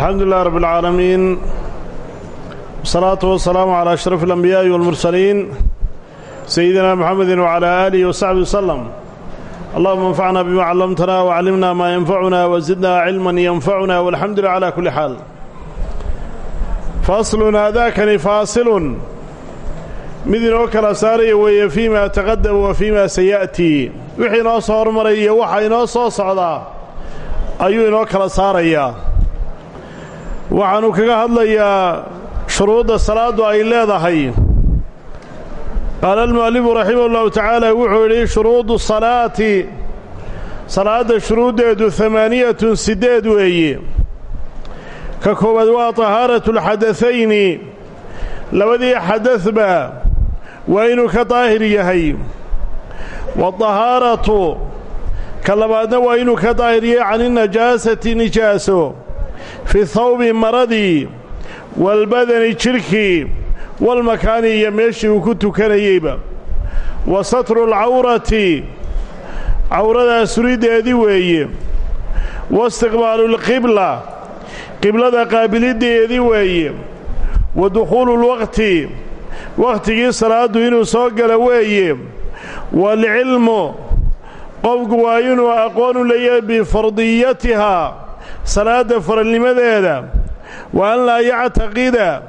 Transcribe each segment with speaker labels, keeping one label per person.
Speaker 1: alxamdu lilah rab اlcaalamiin wsalaatu wasalaamu calaa ashraf اlanbiyaaءi wاlmursaliin sayidina mxamedi wcalaa aalihi wasaxbi waslem allahuma anfacna bima callamtana wacallimna maa yanfacuna wazidna cilman yanfacuna walxamdu lilah cala kulli xaal faslun haadaakani faasilun mid inoo kala saaraya weeye fii ma taqadama wa fii ma saya'tii wixii inoo soo hormaray iyo waxa inoo soo socdaa ayuu inoo kala saarayaa waxaanu kaga hadlayaa shuruudda salaaddu ay leedahay. Qaala almu'alifu raximah ullahu tacaala wuxuu yidhi shuruudu salaati salaadda shuruuddeedu hamaaniyatun siddeed weeye ka koowaad waa tahaaratu alxadahayni labadii xadadba waa inuu ka daahir yahay. Wadahaaratu ka labaadna waa inuu ka daahir yahay can inajaasati nijaaso fi thawbi maradii walbadani jidhkii walmakaani iyo meeshii uu ku tukanayeyba. Wa satru alcawrati cawradaa suriddeedii weeye. Wa istiqbaalu lqibla qiblada qaabiliddeedii weeye. Wa dukhuulu lwaqti wakhtigii salaaddu inuu soo gala weeye. Waalcilmu qofku waa inuu aqoonu leeyahay bifardiyatihaa salaadda faralnimadeeda wa an laa yactaqida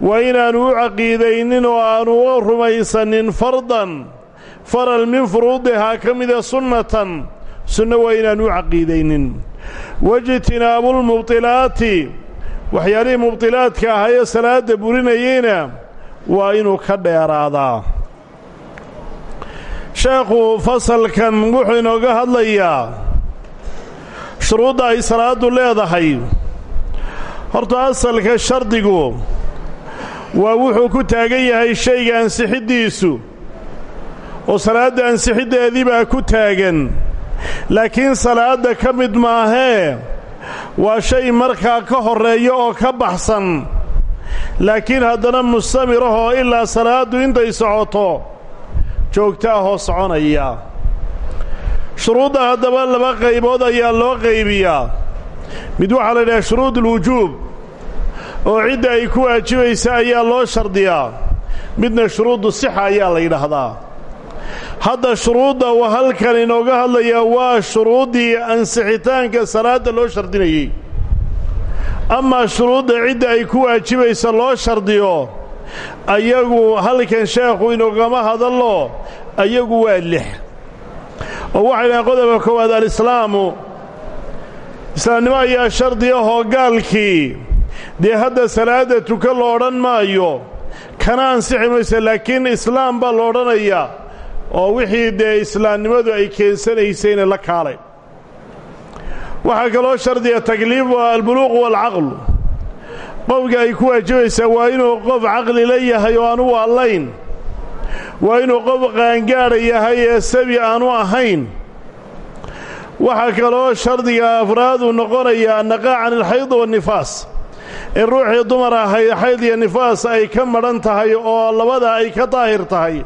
Speaker 1: waa inaanu u caqiidaynin oo aanu u rumaysanin fardan faral min furuudihaa ka mida sunnatan sunno waa inaanu u caqiidaynin. Waijtinaabulmubtilaati waxyaalihii mubtilaadka ahaa ee salaadda burinayeyna waa inuu ka dheeraadaa. Sheekhu fasalkan wuxuu inooga hadlayaa shuruudda ay salaaddu leedahay. Horta asalka shardigu waa wuxuu ku taagan yahay shayga ansixiddiisu oo salaadda ansixiddeedii baa ku taagan. Laakiin salaadda ka mid maahee waa shay markaa ka horreeya oo ka baxsan. Laakiin haddana mustamirahoo ilaa salaaddu intay socoto joogta ahoo soconaya shuruudda haddaba laba qaybood ayaa loo qaybiyaa. Mid waxaa la yidhaha shuruud ulwujuub oo cidda ay ku waajibaysa ayaa loo shardiyaa. Midna shuruudu sixa ayaa la yidhaahdaa. Hadda shuruudda uu halkan inooga hadlayaa waa shuruuddii ansixitaanka salaadda loo shardinayey amaa shuruudda cidda ay ku waajibaysa loo shardiyo ayagu halkan sheekhu inoogama hadallo ayagu waa lix oo waxay dhahaen qodobka koowaad alislaamu. Islaamnimo ayaa shardi ahoo gaalkii dee hadda salaadda tukan lo odhan maayo kana ansixi mayso laakiin islaam baa lo odhanayaa oo wixii dee islaamnimadu ay keensanaysayna la kaalay. Waxaa kaloo shardiya takliif waa albuluuq waalcaql qofka ay ku waajibaysaa waa inuu qof caqli la yahay oo aanu waallayn waa inuu qof qaangaadha yahay ee sabi aanu ahayn. Waxaa kaloo shardiga afraadu noqonayaa annaqaa can alxayd waannifaas in ruuxii dumar ahayd xayd iyo nifaas ay ka madhan tahay oo labada ay ka daahir tahay.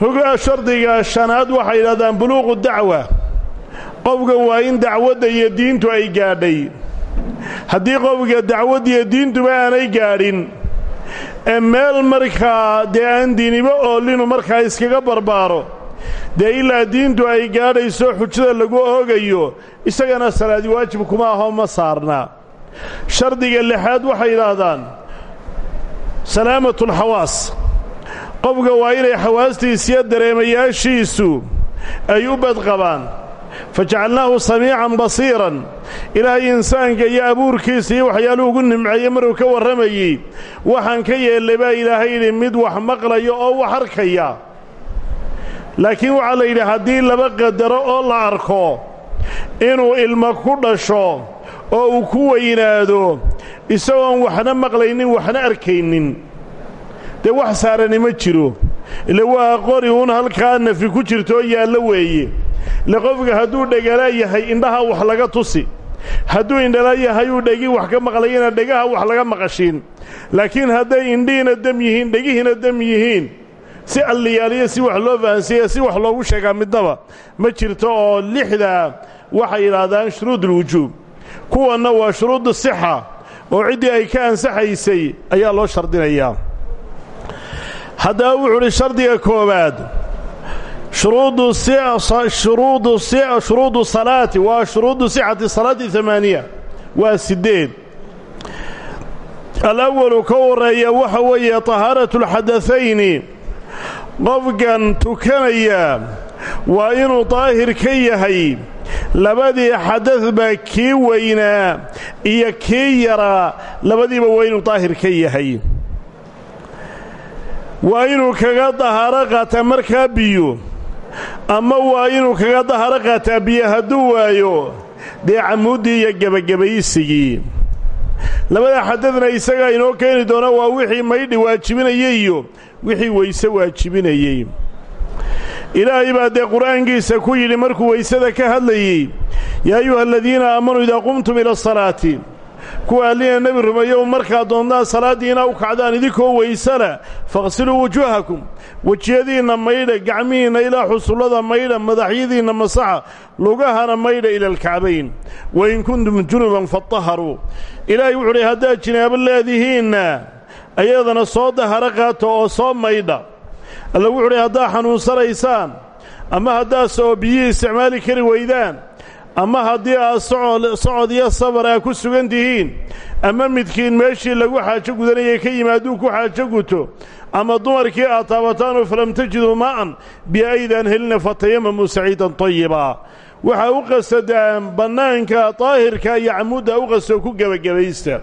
Speaker 1: Rugaa shardiga shanaad waxay yidhahdaan buluuqu dacwa. Qofka waa in dacwadda iyo diintu ay gaadhay. Haddii qofka dacwaddiiyo diintuba aanay gaadhin ee meel markaa dee aan diiniba oolinu markaa iskaga barbaaro dee ilaa diintu ay gaadhayso xujada lagu oogayo isagana salaadi waajib kuma ahoo ma saarna. Shardiga lixaad waxay yidhaahdaan salaamatulxawaas qofka waa inay xawaastiisiyo dareemayaashiisu ay u badqabaan fajacalnaahu samiican basiiran. Ilaahay insaanka iyo abuurkiisa iyo waxyaaluhu ugu nimceeye maruu ka warramayey waxaan ka yeellay baa ilaahay yidhi mid wax maqlaya oo wax arkaya. Laakiin waxaa la yidhi haddii laba qadaro oo la arko inuu ilmo ku dhasho oo uu ku weynaado isagoon waxna maqlaynin waxna arkaynin. Dee wax saarani ma jiro. Ile waa qori uun halkaa nafi ku jirto oo weeye ile qofka hadduu dhegalaa yahay indhaha wax laga tusi hadduu indhala yahay uu dhegi wax ka maqlayana dhegaha wax laga maqashiin laakiin hadday indhihiina dam yihiin dhegihiina dam yihiin si alliyaaliyo si wax loo fahansiiya si wax loogu sheegaa midnaba ma jirto oo lixdaa waxay yidhaahdaan shuruud ulwujuub kuwanna waa shuruudu sixa oo ciddii ay ka ansaxaysay ayaa loo shardinayaa haddaba wuxuu udhi shardiga koowaad shuruudu salaati waa shuruudu sixati salaati amaaniya waa siddeed alawalu ka horreeya waxa weeye tahaaratu alxadafayni qofkan tukanaya waa inuu daahir ka yahay labadii xadadba kii weynaa iyo kii yaraa labadiiba waa inuu daahir ka yahay waa inuu kaga dahaaro qaataa markaa biyo ama waa inuu kaga dahaaro qaataa biyo hadduu waayo. Dee camuuddii iyo gebagabaysigii. Labada xadadna isagaa inoo keeni doona waa wixii maydhi waajibinayey iyo wixii weyse waajibinayey. Ilaahay baa dee qur'aankiisa ku yidhi markuu weysada ka hadlayey yaa ayuha aladiina aamanuu idaa qumtum ila asalaati kuwa allina nebi rumeeyow markaad doontaan salaaddiina u kacdaan idinkoo weysana faqsiluu wujuuhakum wejiyadiinna maydha gacmihiinna ilaa xusullada maydha madaxyadiinna masaxa lugahana maydha ila alkacbayn wain kuntum junuban fataharuu ilaahay wuxuu udhi haddaad jinaabo leedihiinna ayadana soo daharo qaata oo soo maydha alla wuxuu udhi haddaad xanuunsanaysaan ama haddaas oo biyihii isticmaali kari weydaan ama haddii aad socod iyo safar aa ku sugan tihiin ama midkiin meeshii lagu xaajo gudanayay ka yimaaduu ku xaajo guto ama dumarkii aad taabataanoo falam tajiduu maa'an biaydaan helina fatayamamuu saciidan tayibaa waxaa u qasadaan bannaanka daahirka iyo camuudda u qastoo ku gebagabaysta.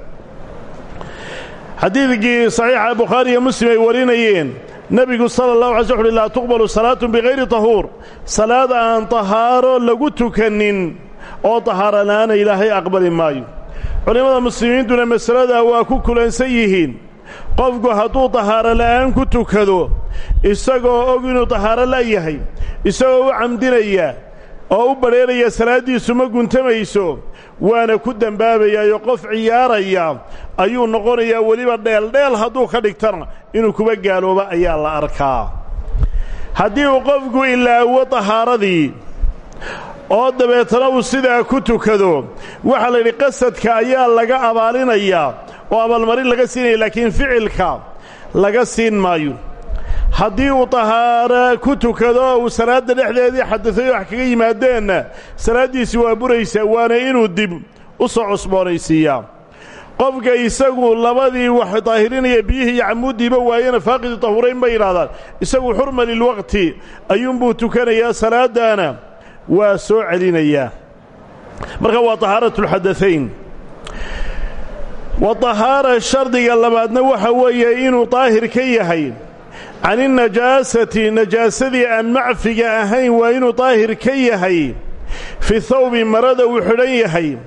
Speaker 1: Xadiidkii saxiixa bukhaari iyo muslim ay warinayeen nebigu sala allahu alay sl uxuhi laa tuqbalu salaatun bikayri tahuur. Salaad aan tahaaro lagu tukannin oo tahaaro la'aana ilaahay aqbali maayo. Culimmada muslimiintuna masaladaa waa ku kulansan yihiin. Qofku hadduu tahaaro la'aan ku tukado isagoo og inuu tahaaro la'yahay isagoo u camdinaya oo u badheeraya salaaddiisu ma guntamayso waana ku dembaabayaayo qof ciyaaraya ayuu noqonayaa weliba dheeldheel hadduu ka dhigtana inuu kuba gaalooba ayaa la arkaa. Haddii uu qofku ilaawo tahaaradii oo dabeetana uu sidaa ku tukado. Waxaa la qasadka ayaa laga abaalinayaa oo abaalmarin laga siinaya laakiin ficilka laga siin maayo. Haddii uu tahaaro ku tukado oo uu salaadda dhexdeedii xadadayo wax kaga yimaadeenna salaaddiisi waa buraysaa waana inuu dib u soo cusboonaysiiyaa qofka isagu labadii wax daahirinaya biyihii iyo camuuddiiba waayana faaqidu tahurayn bay yidhahdaan isagu xurma lilwaqti ayuunbuu tukanayaa salaaddaana waa soo celinayaa. Marka waa tahaaratulxadaayn wa tahaara shardiga labaadna waxa weeye inuu daahir ka yahay. Can inajaasati najaasadii aan macfiga ahayn waa inuu daahir ka yahay. Fi thawbi marada uu xidhan yahay.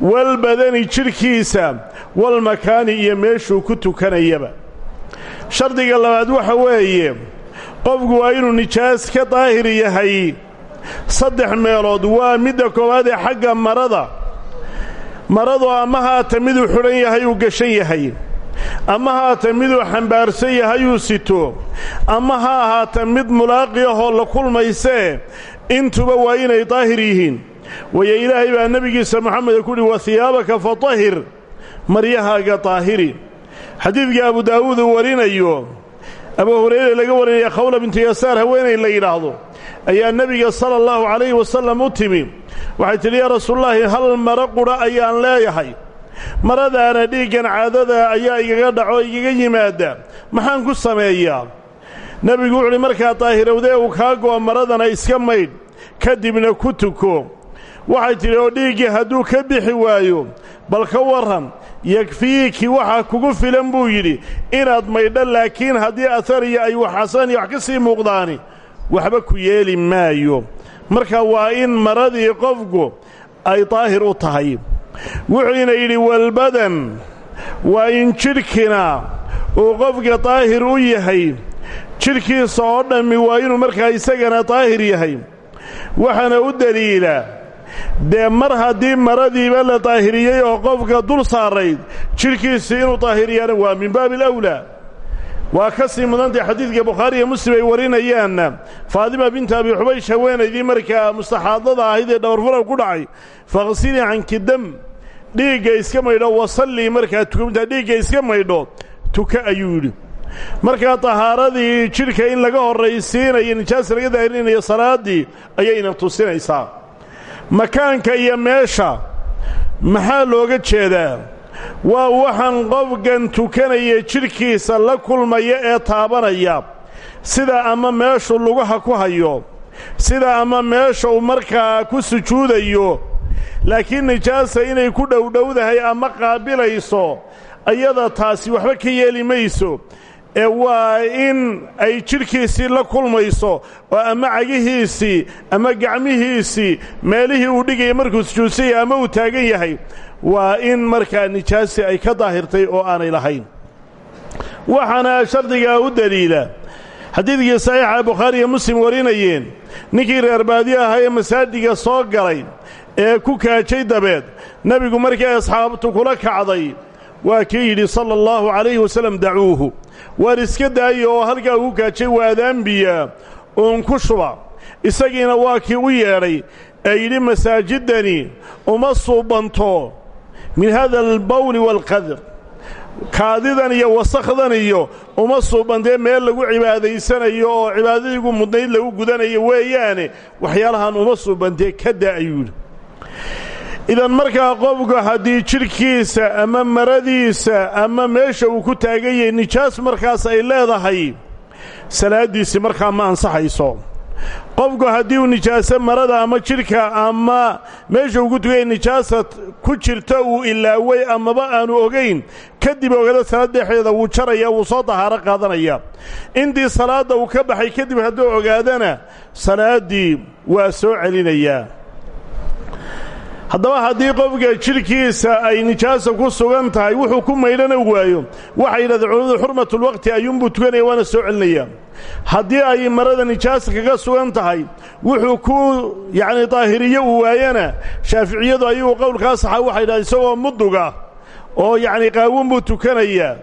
Speaker 1: Walbadani jidhkiisa walmakaani iyo meeshuu ku tukanayaba. Shardiga labaad waxa weeye qofku waa inuu nijaas ka daahir yahay saddex meelood waa midda koowaad ee xagga marada. Maradu ama haata miduu xidhan yahay uu gashan yahay. Ama haata miduu xambaarsan yahay uu sito. Ama ha ahaata mid mulaaqi la kulmaysee intuba waa inay daahir yihiin. Waayo ilaahay baa nebigiisa moxameda ku uhi wa hiyaabaka fatahir maryahaaga daahiri. Xadiidka abu daawuud uu warinayo abu hurayre laga warinaya khawla bintu yasaar haweenay la yidhaahdo ayaa nebiga sala allahu calayhi wasallam u timi. Waxay tidhi yaa rasuululaahi hal maro qudha ayaan leeyahay. Maradaana dhiiggan caadada ayaa igaga dhaco igaga yimaada. Maxaan ku sameeyaa? Nebigu wuxu markaa daahirowdee uu kaa go'o maradana iska maydh. Kadibna ku tuko. Waxay tidhi oo dhiiggii hadduu ka bixi waayo bal ka warran yakfiiki waxaa kugu filan buu yidhi. Inaad maydho laakiin haddii ahariya ay wax xasan iyo wax ka sii muuqdaani waxba ku yeeli maayo. Marka waa in maradii qofku ay daahir u tahay. Wuxuuna yidhi walbadan waa in jidhkina uu qofka daahir u yahay. Jidhkiisa oo dhammi waa inuu markaa isagana daahir yahay. Waxaana u deliila dee mar haddii maradiiba la daahiriyey oo qofka dul saarayd jidhkiisii inuu daahiriyaana waa min baabi alawlaa waa ka sii mudantay xadiidka bukhaari muslim ay warinayaanna faadima binta abi xubaysh haweenaydii markaa mustaxaadada ahayd ee dhawarfuran ku dhacay faqsilii canki dam dhiigga iska maydho wasallii markaa tukamtaa dhiigga iska maydho tuka ayuu yidhi. Markaa tahaaradii jidhka in laga horraysiinayo nijaasa laga daahirinayo salaaddii ayayna tusinaysaa. Makaanka iyo meesha maxaa looga jeedaa waa waxaan qofkan tukanaya jidhkiisa la kulmaya ee taabanaya. Sida ama meeshu lugaha ku hayo sida ama meesha uu markaa ku sujuudayo laakiin nijaasa inay ku dhowdhowdahay ama qaabilayso ayada taasi waxba ka yeeli mayso. Ee waa in ay jidhkiisii la kulmayso oo ama cagihiisii ama gacmihiisii meelihii uu dhigaya markuu sujuudsanya ama uu taagan yahay waa in markaa nijaasi ay ka daahirtay oo aanay lahayn. Waxaana shardigaa u daliila xadiidkii saxiixa bukhaari iyo muslim warinayeen ninkii reer baadiye ahaa ee masaajiga soo galay ee ku kaajay dabeed nebigu markii asxaabtu kula kacday waa kii yidhi sala allahu calayhi wasallam dacuuhu waar iska daaya oo halkaa ugu kaajay waadaanbiya uun ku shuba. Isagiina waa kii u yeedhay ee yidhi masaajiddani uma suubanto min hada albawli waalqadr kaadidan iyo wasakhdan iyo uma suubantee meel lagu cibaadaysanayo oo cibaadadiigu mudnayd lagu gudanayo weeyaane waxyaalahan uma suubantee ka da ayuu idan markaa qofku haddii jidhkiisa ama maradiisa ama meesha uu ku taagan nijaas markaas ay leedahay salaaddiisi markaa ma ansaxayso qofku haddii uu nijaaso marada ama jidhka ama meesha uu ku tugaya nijaasa ku jirta uu ilaaway amaba aanu ogayn kadib ogada salaad dhexdeeda wuu jaraya wuu soo dahaaro qaadanaya. Intii salaadda uu ka baxay kadib hadduu ogaadana salaaddii waa soo celinayaa. Haddaba haddii qofka jidhkiisa ay nijaasa ku sugan tahay wuxuu ku maydhana waayo. Waxay yidhahdeen culamadu xurmatulwaqti ayuunbuu tukanaya waana soo celinaya haddii ay marada nijaasa kaga sugan tahay wuxuu ku yacni daahiriye uu waayana shaaficiyadu ayuu qowlkaa saxa waxay yidhahdeen isagoo muduga oo yacni qaawun buu tukanayaa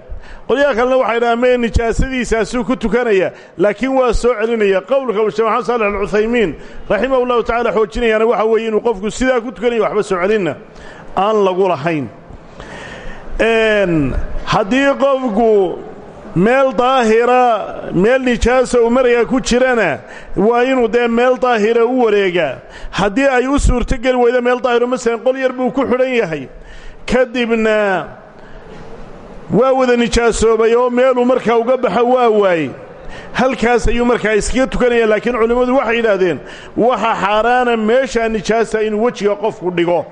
Speaker 1: qolyaha kalena waxay dhahaan mee nijaasadiisaasuu ku tukanaya. Laakiin waa soo celinaya. Qowlka maxamed saalex alcuthaymiin raximah ullahu tacala xoojinayaana waxa weeye inuu qofku sidaa ku tukanaya waxba soo celinna. Aan lagu lahayn. Haddii qofku meel daahira meel nijaasa uu maraya ku jirana waa inuu dee meel daahira u wareegaa haddii ay u suurtogeli weydo meel daahiro masalan qol yar buu ku xidhan yahay kadibna waa wada nijaasoobay oo meeluu markaa uga baxo waa waayey halkaas ayuu markaa iskaga tukanaya laakiin culimmadu waxay yidhaahdeen waxa xaaraana meeshaa nijaasa inuu wejiga qofku dhigo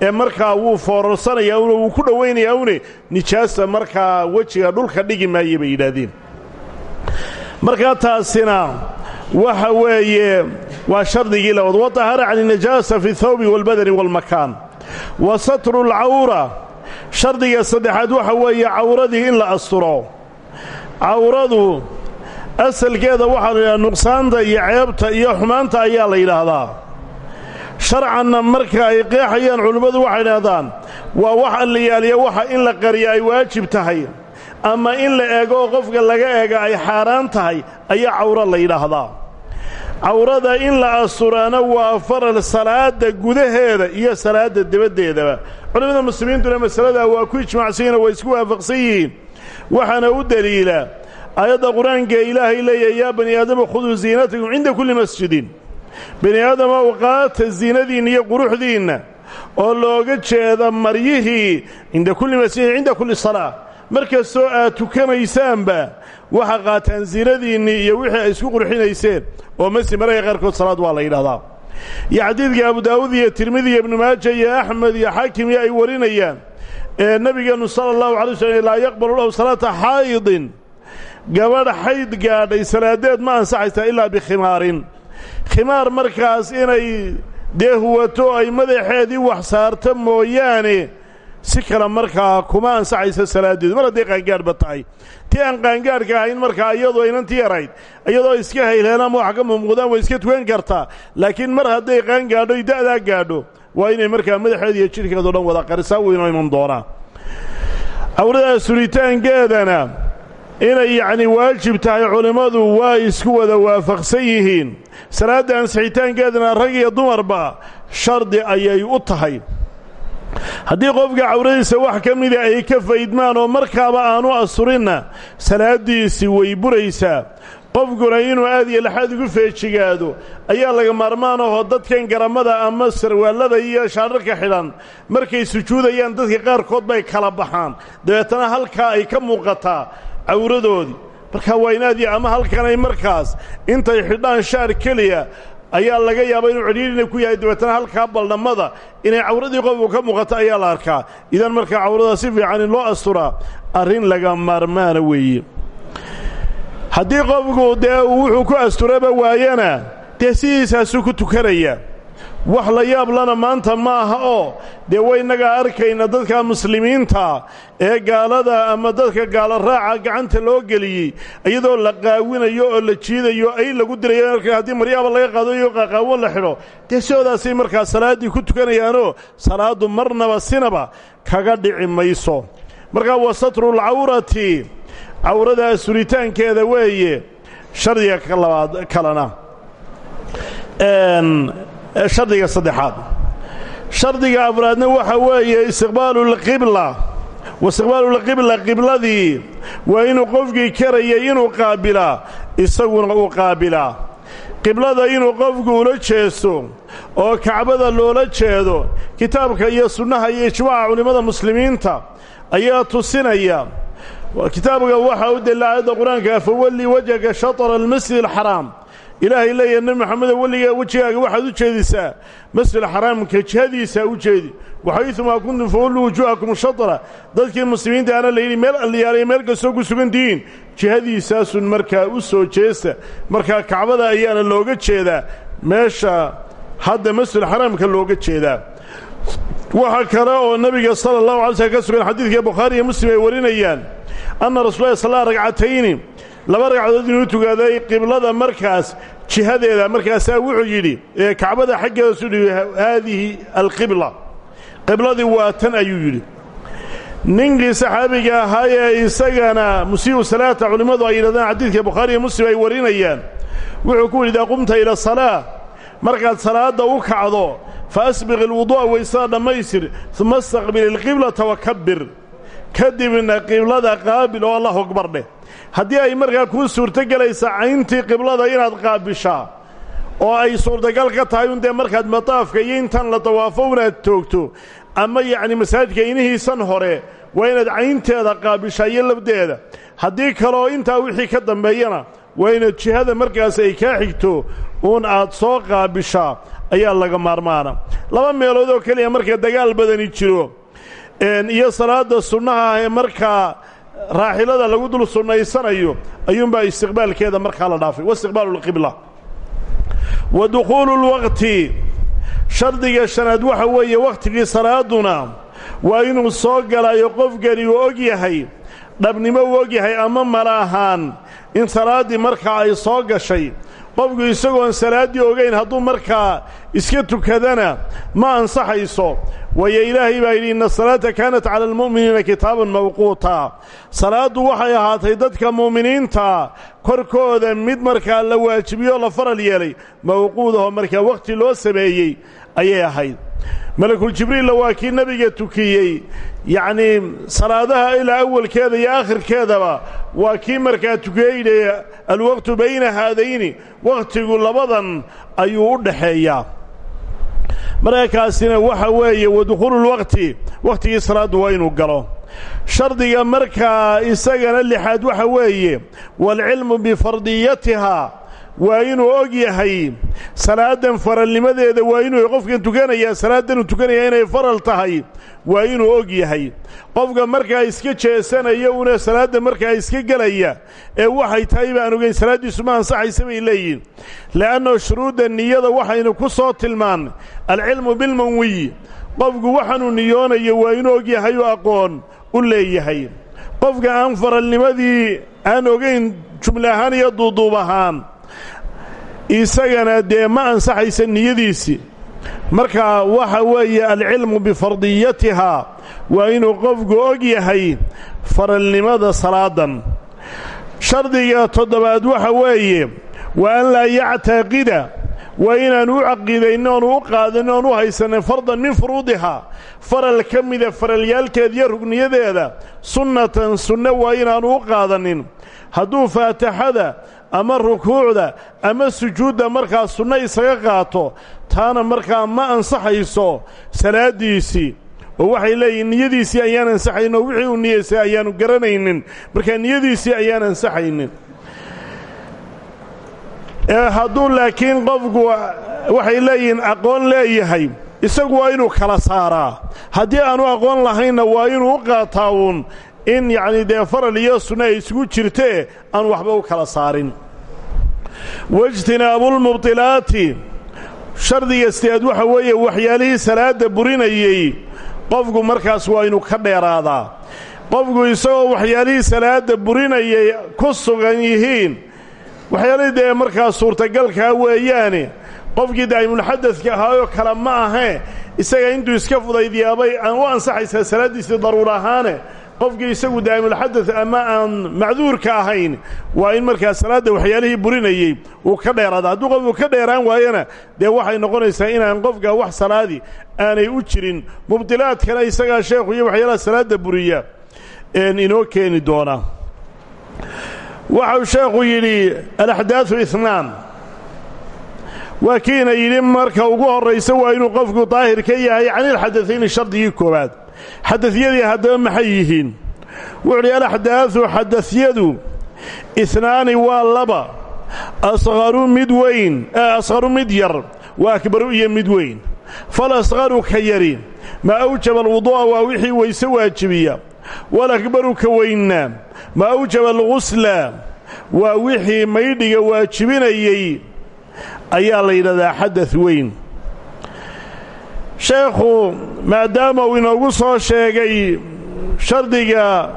Speaker 1: ee markaa wuu foororsanayaa une wuu ku dhowaynayaa une nijaasa markaa wejiga dhulka dhigi maaye bay yidhaahdeen. Markaa taasina waxa weeye waa shardigii labaad. Wadahara can inajaasa fi thawbi waalbadani waalmakaan wa satru alcawra shardiga saddexaad waxa weeye cawradii in la asturo. Cawradu asalkeeda waxaa la yidhaha nuqsaanta iyo ceebta iyo xumaanta ayaa la yidhaahdaa sharcanna marka ay qeexayaan culimmadu waxay idhahdaan waa wax allayaaliya waxa in la qariya ay waajib tahay. Ama in la eego oo qofka laga eega ay xaaraan tahay ayaa cawro la yidhaahdaa. Cawrada in la asturaana waa faral salaadda gudaheeda iyo salaadda debaddeedaba culimmada muslimiintuna masaladaa waa ku ijmaacsanyihin waa isku waafaqsan yihiin. Waxaana u deliila aayadda qur'aanka ilaahay leeyahay yaa bani aadama khuduu ziinatakum cinda kulli masjidin bani aadama u qaata ziinadiinna iyo quruxdiinna oo looga jeeda maryihii cinda kulli masjidin cinda kulli salaa mar kastoo aad tukanaysaanba waxa qaataan ziinadiinnii iyo wixii ay isku qurxinayseen oo masjid mararka qaarkood salaad waa la yidhahdaa iyo xadiidka abu daawuud iyo tirmidi iyo ibnu maaja iyo axmed iyo xaakim iyo ay warinayaan ee nebigeennu sala allahu alay waslm laa yaqbalu lahu salaata xaa'idin gabadh xayd gaadhay salaadeed ma ansaxaysaa ilaa bikhimaarin khimaar markaas inay dee huwato ay madaxeedii wax saarta mooyaane si kale markaa kuma ansaxaysa salaaddeedu. Mar hadday qaangaadhba tahay. Tii aan qaangaadhka ahayn markaa iyadoo inantii yarayd iyadoo iska hayleen ama wax ka mumuqdaan way iska tukan kartaa. Laakiin mar hadday qaan gaadho y da'daa gaadho waa inay markaa madaxeeda iyo jidhkeedo dhan wada qarisaa weynoo iman doonaa. Cawradaas suritaankeedana inay yacni waajib tahay culimmadu waa isku wada waafaqsan yihiin. Salaadda ansixitaankeedana rag iyo dumarba shardi ayay u tahay. Haddii qofka cawradiisa wax ka mida ay ka faydmaan oo markaaba aanu asturinna salaaddiisii way buraysaa. Qofkuna inuu aad iyo laxaad ugu feejigaado ayaa laga maarmaan ahoo dadkan garamada ama sarwaallada iyo shaadharka xidhan. Markay sujuudayaan dadka qaarkood bay kala baxaan. Dabeetana halkaa ay ka muuqataa cawradoodii markaa waa ama halkanay markaas intay xidhaan shaar keliya ayaa laga yaaba inuu cidhiidhina ku yahay. Dabeetana halkaa baldhammada inay cawradii qofku ka muuqato ayaa la arkaa. Idan markaa cawrada si fiican in loo asturaa arrin laga maarmaana weeye. Haddii qofku dee wuxuu ku asturaba waayana dee sidiisaasuu ku tukanaya wax la yaab lana maanta ma aha oo dee waynagaa arkayna dadka muslimiinta ee gaalada ama dadka gaalo raaca gacanta loo geliyey iyadoo la qaawinayo oo la jiidayo ay lagu dirayo haddii maryaaba laga qaado iyo qaqaawo la xidho. Dee markaa salaaddii ku tukanayaanoo salaaddu marnaba sinaba kaga dhici mayso. Markaa wa satrulcawrati cawrada asuritaankeeda weeye shardiga labaad kalena shardiga saddexaad. Shardiga afraadna waxa weeye istiqbaalu lqibla waistiqbaalu lqibla qibladii waa inuu qofkii karayay inuu qaabilaa isaguna uu qaabilaa qiblada inuu qofku ula jeesto oo kacbada loola jeedo kitaabka iyo sunnaha iyo ijmaaca culimmada muslimiinta ayaa tusinaya. Kitaabka waxaa u daliila aayadda qur'aanka fawalli wajhaka shatara almasjid alxaraam ilaahay leeyahay nebi maxamedo weligaa wejigaaga waxaad u jeedisaa. Masjid xaraamka jihadiisaa u jeedi. Waxayumaa kuntum fawalluu wujuuhakum shatra dadkii muslimiinta ana layidhi meel alliyaalaya meel kastoo ku sugantihiin jihadiisaasun markaa u soo jeesta markaa kacbada ayaana looga jeedaa. Meesha hadda masjid xaraamka looga jeedaa. Waxa kale oo nebiga sala allahu alay slm ka sugan xadiidka bukhaari iyo muslim ay warinayaan. Anna rasuulahi sallaa ragcatayni laba ragcadood inuu tugaaday qiblada markaas jihadeeda markaasaa wuxuu yidhi ee kacbada xaggeeda su dhihi haadihi alqibla. Qibladii waa tan ayuu yidhi. Ninkii saxaabiga ahaayee isagana musii'u salaata culimmadu ay yidhahdaan xadiidka bukhaari iyo muslim ay warinayaan wuxuu ku yidhi idaa qumta ila salaa. Markaad salaadda u kacdo fa asbiq ilwuduu'a waysada dhammaystir uma astaqbil ilqiblata wakabbir kadibna qiblada qaabil oo allahu akbar dheh haddii ay markaa kuu suurtogelaysa cayntii qiblada inaad qaabishaa oo ay suurtagal ka tahay un dee markaad mataafka iyo intan la dawaafo unaad toogto ama yacni masaajidka inihiisan hore waa inaad caynteeda qaabishaa iyo labdeeda. Haddii kaleoo intaa wixii ka dambeeyana waa inaad jihada markaas ay kaa xigto uun aad soo qaabishaa ayaa laga maarmaana. Laba meelood oo keliya marka dagaal badani jiro iyo salaada sunnaha ah ee markaa raaxilada lagu dul sunnaysanayo ayuunbaa istiqbaalkeeda markaa la dhaafay. Waistiqbaalu lqibla wa dukhuulu lwaqti shardiga shanaad waxa weeye wakhtigii salaaduna waa inuu soo galayo qofkani uu og yahay dhabnimo uu og yahay ama mala ahaan in salaaddii markaa ay soo gashay qofku isagoon salaaddii ogayn hadduu markaa iska tukadana ma ansaxayso. Waayo ilaahay baa yidhi inna salaata kaanat cala almu'miniina kitaaban mawquuta. Salaaddu waxay ahaatay dadka mu'miniinta korkooda mid markaa la waajibiyoo la faral yeelay mawquudahoo markaa wakhti loo sameeyey ayay ahayd. Malakuljibriilla waa kii nebiga tukiyey. Yacnii salaadaha ilaa awalkeeda iyo aakhirkeedaba waa kii markaa tukiyey alwaqtu bayna haadayni wakhtigu labadan ayuu u dhaxeeyaa. Markaasina waxa weeye wadukhuululwaqti wakhtigii salaaddu waa inuu galo. Shardiga markaa isagana lixaad waxa weeye waalcilmu bifardiyatihaa waa inuu og yahay salaadan faralnimadeeda waa inuu qofkan tukanayaa salaadanuu tukanaya inay faral tahay waa inuu og yahay. Qofka markaa iska jeesanaya una salaadda markaa iska gelaya ee waxay tahay baan ogeyn salaaddiisu ma ansaxaysa bay leeyihiin le'anno shuruudda niyada waxaynu ku soo tilmaan alcilmu bilmanwiy qofku waxaanuu niyoonayo waa inuu og yahay oo aqoon u leeyahay. Qofka aan faralnimadii aan ogayn jumle ahaan iyo duuduub ahaan isagana dee ma ansaxaysa niyadiisii marka waxa weeye alcilmu bifardiyatihaa waa inuu qofku og yahay faralnimada salaadan. Shardiga toddobaad waxa weeye waa an laa yactaqida waa inaanu u caqiidayno oonu u qaadanin oonu u haysanin fardan min furuudihaa faral ka mida faralyaalkeeda iyo rugniyadeeda sunnatan sunne waa inaanu u qaadanin. Hadduu faataxada ama rukuucda ama sujuudda markaa sunno isaga qaato taana markaa ma ansaxayso salaaddiisii oo waxay leeyihiin niyadiisii ayaan ansaxaynin oo wixii uu niyeysay ayaanu garanaynin. Markaa niyadiisii ayaan ansaxaynin. Ee hadduu laakiin qofku waxay leeyihiin aqoon leeyahay. Isagu waa inuu kala saaraa. Haddii aanu aqoon lahaynna waa inuu u qaataa uun in yacnii dee faral iyo sunne ay isugu jirtee aan waxba u kala saarin. Waijtinaabulmubtilaati shardiga sideed waxa weeye waxyaalihii salaadda burinayey qofku markaas waa inuu ka dheeraadaa. Qofku isagoo waxyaalihii salaadda burinayay ku sugan yihiin waxyaalihii dee markaas suurtagalkaa weeyaane qofkii daa'imulxadadka ahaayoo kale ma ahee isaga intuu iska fudaydyaabay aan u ansaxaysaa salaaddiisii daruur ahaane qofkii isagu daa'imulxadad ama aan macduurka ahayn waa in markaa salaadda waxyaalihii burinayey uu ka dheeraada hadduu qofku ka dheeraan waayana dee waxay noqonaysaa inaan qofka wax salaadi aanay u jirin. Mubdilaadkana isagaa sheekhu iyo waxyaalaha salaadda buriya inoo keeni doona. Waxau sheekhu yidhi alaxdaadu inaan waa kiina yidhi marka ugu horraysa waa inuu qofku daahir ka yahay canilxadatayni shardigii koowaad xadadyadii haddaba maxay yihiin? Wuxuu udhi alaxdaadu xadadyadu inaani waa laba. Asqaru mid weyn asqaru mid yar waa akbaru iyo mid weyn. Fal asqaru ka yari maa awjaba alwuduu'a waa wixii weyse waajibiya. Walakbaru ka weynna maa awjaba algusla waa wixii maydhiga waajibinayey. Ayaa la yidhahdaa xadad weyn sheekhu maadaama uu inoogu soo sheegay shardiga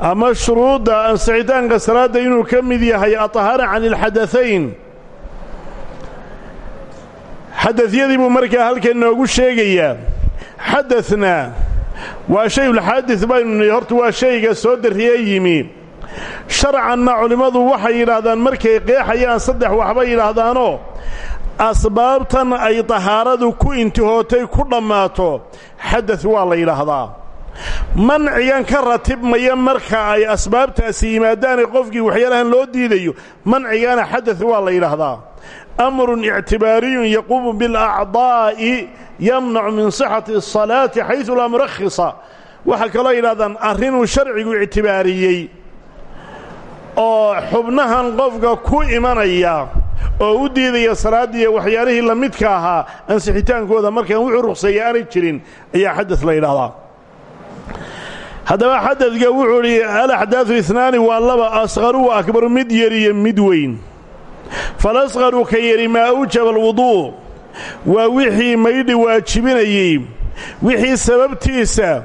Speaker 1: ama shuruudda ansixitaanka salaadda inuu ka mid yahay atahaara can ilxadaayn xadadyadii buu markaa halkan inoogu sheegayaa xadadna waa shayulxaadid baynu nihi horta waa shayga soo darriyee yimi. Sharcanna culimmadu waxay yidhaahdaan markay qeexayaan saddex waxbay yidhaahdaanoo asbaabtan ay tahaaradu ku intihootay ku dhammaato xadad waa la yidhaahdaa. Mancigan ka ratibmaya marka ay asbaabtaasi yimaadaane qofkii waxyaalahan loo diidayo mancigana xadad waa la yidhaahdaa. Amrun ictibaariyun yaquumu bilacdaa'i yamnacu min sixati asalaati xaysu laa murakhisa. Waxaa kaloo yidhahdaan arrinuu sharcigu ictibaariyey oo xubnahan qofka ku imanaya oo u diidaya salaaddiiyo waxyaalihii la midka ahaa ansixitaankooda markaan wuxuu ruqseeya aanay jirin ayaa xadad la yidhahdaa haddaba xadadka wuxuu idhi alaxdaadu inaani waa laba asqaru wa akbaru mid yar iyo mid weyn. Falasqaru ka yari maa awjaba alwuduu waa wixii maydhi waajibinayey wixii sababtiisa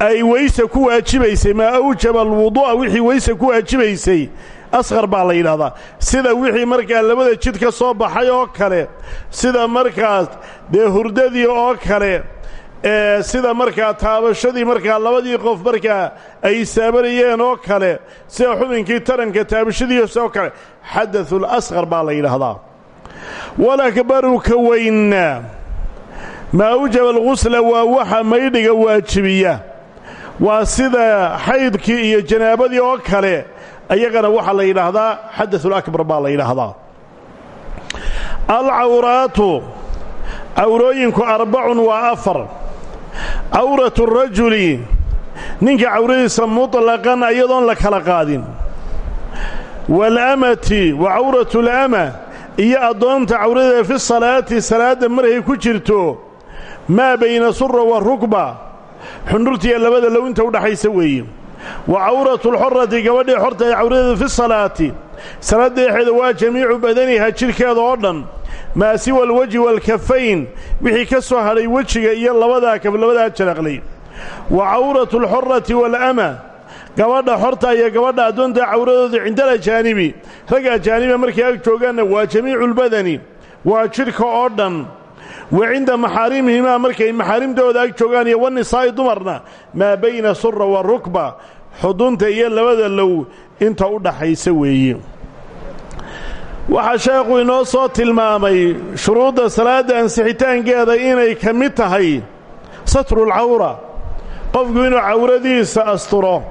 Speaker 1: ay weyse ku waajibaysay maa awjaba alwuduu'a wixii weyse ku waajibaysay asqar baa la yidhahdaa. Sida wixii markaa labada jid ka soo baxay oo kale sida markaas dee hurdadii oo kale ee sida markaa taabashadii markaa labadii qof markaa ay isaabanayeen oo kale sida xubinkii taranka taabashadiios oo kale xadaثul asqar baa la yidhaahdaa walakbaru ka weynna. Maa awjaba algusla waa waxa maydhiga waajibiya. Waa sida xaydkii iyo janaabadii oo kale ayagana waxaa la yidhaahdaa xadaثul akbar baa la yidhaahdaa alcawraatu cawrooyinku arbacun waa afar cawratu rajuli ninka cawradiisa muطlaqan iyadoon la kala qaadin waalamati wa cawratu اlama iyo addoonta cawradeeda fi salaati salaadda markay ku jirto maa bayna sura wa rukba xundhurtiiyo labada low inta udhaxaysa weeye wa cawratu lxorati gabadhii xorta ee cawradeeda fi salaati. Salaad deexeeda waa jamiicu badaniha jidhkeeda oo dhan. Maa siwa alwejhi waalkafayn wixii ka soo hadhay wejiga iyo labadaa kaf labadaa jaraqlay wa cawratu alxorati waalama gabadha xorta iyo gabadha addoonta cawradooda cinda alajaanibi ragga ajaaniba markay ag joogaanna waa jamiicu lbadani waa jidhka oo dhan wa cinda maxaarimihimaa markay maxaarimtooda ag joogaan iyo wanisaa'i dumarna maa bayna sura wa rukba xudunta iyo labada low inta u dhaxaysa weeye waxaa sheekhu inoo soo tilmaamay shuruudda salaadda ansixitaankeeda inay ka mid tahay satrulcawra qofku inuu cawradiisa asturo.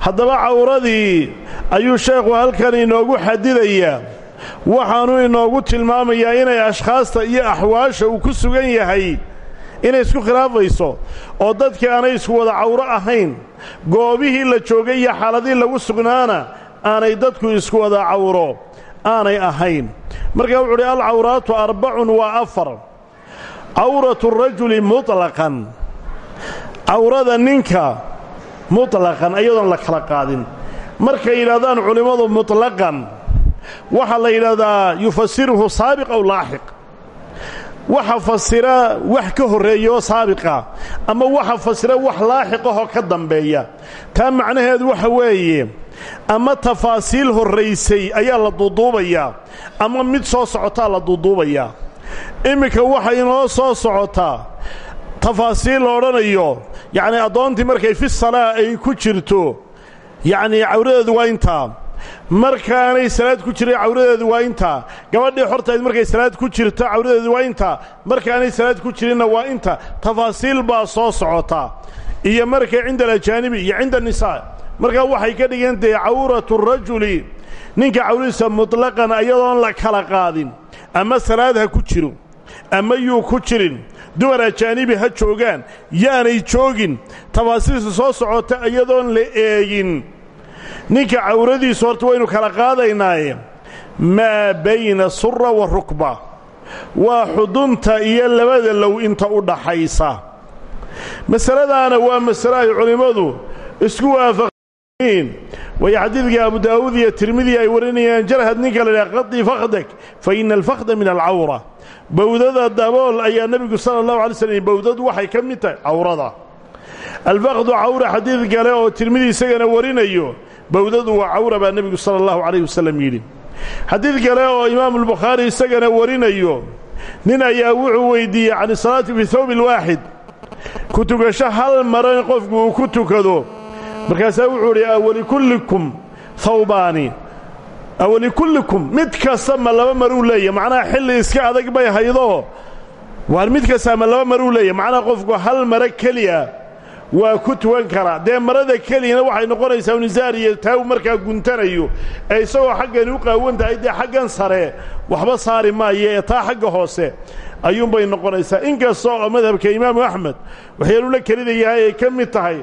Speaker 1: Haddaba cawradii ayuu sheekhu halkan inoogu xadidayaa waxaanuu inoogu tilmaamayaa inay ashkhaasta iyo axwaasha uu ku sugan yahay inay isku khilaafayso oo dadkii aanay isku wada cawro ahayn goobihii la joogay iyo xaaladii lagu sugnaana aanay dadku isku wada cawro aanay ahayn markaa wuxu uhi alcawraatu arbacun waa afar cawratu rajuli muطlaqan cawrada ninka muطlaqan iyadoon la kala qaadin markay yidhahdaan culimmadu muطlaqan waxaa la yidhahdaa yufasiruhu saabiq aw laaxiq. Waxa fasira wax ka horreeyaoo saabiqa ama waxa fasira wax laaxiqahoo ka dambeeya. Taa macnaheedu waxa weeye ama tafaasiil horraysay ayaa la duuduubayaa ama mid soo socotaa la duuduubayaa iminka waxa inoo soo socotaa tafaasiil la odhanayo yacnii addoontii markay fi salaa ay ku jirto yacnii cawradeedu waa intaa markaanay salaad ku jiray cawradeedu waa intaa gabadhii xortayd markay salaad ku jirto cawradeedu waa intaa markaanay salaad ku jirinna waa inta. Tafaasiil baa soo socota. Iyo markay cinda alajaanibi iyo cinda annisaa. Markaa waxay ka dhigan tahay cawratu rajuli. Ninka cawradiisa mutlaqan iyadoon la kala qaadin. Ama salaad ha ku jiro ama yuu ku jirin. Dumar ajaanibi ha joogaan. Yaanay joogin. Tafaasiilsa soo socota iyadoon la eegin ninka cawradiisu horta waynu kala qaadaynaaye maa bayna sura wa rukba. Waa xudunta iyo labada low inta u dhaxaysa. Masaladaana waa masale ay culimmadu isku waafaqeen waayo xadiidka abu daa'uud iyo tirmidi ay warinayaan jarhad ninka la idhaha qadii fakhdak fa ina alfakhda min alcawra. Bowdada dabool ayaa nebigu sala allahu alay slm bowdadu waxay ka mid tahay cawrada. Alfakhdu cawra xadiid kale oo tirmidi isagana warinayo bowdadu waa cawra baa nebigu sala allahu calayh wasalam yidhi. Xadiid kale oo imaamulbukhaari isagana warinayo nin ayaa wuxuu weyddiiyey can isalaati fi thawb alwaaxid ku tukasho hal mara in qofku uu ku tukado. Markaasaa wuxuu idhi awalikullikum thawbaani. Awalikullikum mid kasta ma laba maruu leeyahy macnaha xilli iska adag bay haydoo. Waar mid kastaa ma laba maruu leeyahy macnaha qofku hal mare keliya waa ku tukan karaa. Dee marada keliyana waxay noqonaysaa nisaar iyo taa uu markaa guntanayo. Ee isagoo xaggani u qaawan tahay dee xaggan sare waxba saari maayo ee taa xagga hoose. Ayuunbay noqonaysaa. Inkasta oo madhabka imaamu axmed waxyaaluu la kelida yahay ay ka mid tahay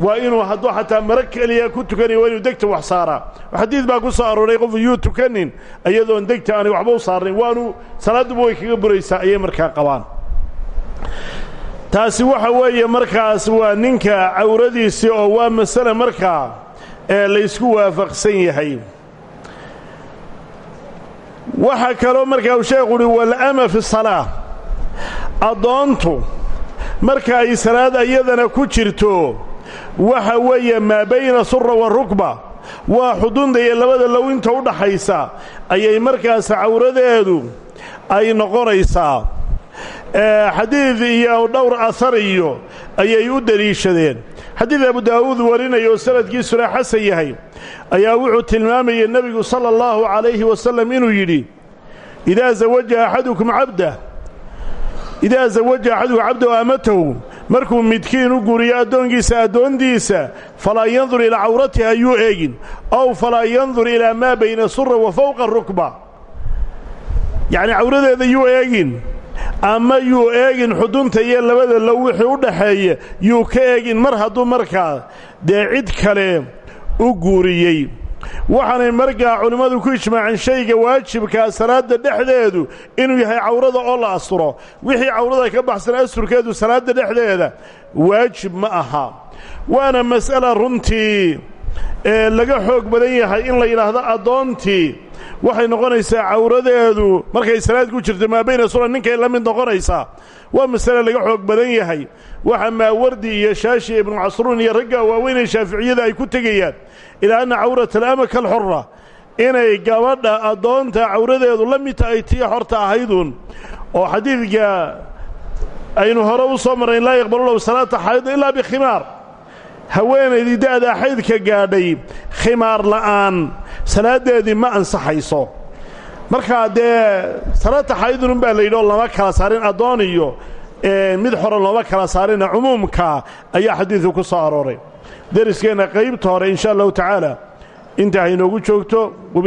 Speaker 1: waa inuu hadduu xataa maro keliya ku tukanayo waa inuu degta wax saaraa xadiid baa ku soo arooray qofu yuu tukanin iyadoon degta aanay waxba u saarnayn waanu salaadduba way kaga buraysaa ayay markaa qabaan taasi waxa weeye markaas waa ninka cawradiisii oo waa masale markaa ee laysku waafaqsan yahay. Waxaa kaloo markaa uu sheekhu uhi walama fi salaa addoontu marka ay salaad iyadana ku jirto waxa weeye maa bayna sura wa rukba waa xudunda iyo labada low inta u dhaxaysa ayay markaas cawradeedu ay noqonaysaa xadiid iyo dhowr ahar iyo ayay u deliishadeen. Xadiid abu daa'uud warinaya oo sanadkiisuna xasan yahay. Ayaa wuxuu tilmaamayay nebigu sala allahu calayhi wasalam inuu yidhi idaa zawaja axadukum cabdah idaa zawaja axadukum cabdahu amatahu markuu midkiin u guriyo addoonkiisa addoontiisa falaa yandur ilaa cawratiha yuu eegin ow falaa yandur ilaa maa bayna sura wa fowqa rukba. Yacnii cawradeeda yuu eegin ama yuu eegin xudunta iyo labada low wixii u dhaxeeya yuu ka eegin mar hadduu markaa dee cid kale u guuriyey. Waxaanay markaa culimmadu ku ijmaaceen shayga waajibkaa salaadda dhexdeedu inuu yahay cawrada oo la asturo. Wixii cawrada ka baxsan asturkeedu salaadda dhexdeeda waajib ma aha. Waana mas'ala runtii ee laga xoog badan yahay in la yidhaahdo addoontii waxay noqonaysaa cawradeedu markay salaad ku jirto maa bayna sura ninkay la mid noqonaysaa. Waa masale laga xoog badan yahay. Waxa maawardi iyo shaashi ibnu casruun iyo ragga waaweynee shaaficiyada ay ku tegayaan ilaa anna cawrata alama kalxora inay gabadha addoonta cawradeedu la mid tahay tii xorta ahayduun oo xadiidka aynu hore u soo marnayn laa yaqbalu lahu salaata xaayida ilaa bikhimaar haweenaydii da'daa xaydka gaadhay khimaar la'aan salaaddeedii ma ansaxayso. Markaa dee salaata xaydunun baa la yidhi oo lama kala saarin addoon iyo mid xore looma kala saarina cumuumka ayaa xadiidku ku soo arooray. Deriskeenna qaybta hore insha allahu tacaala inta haynoogu joogto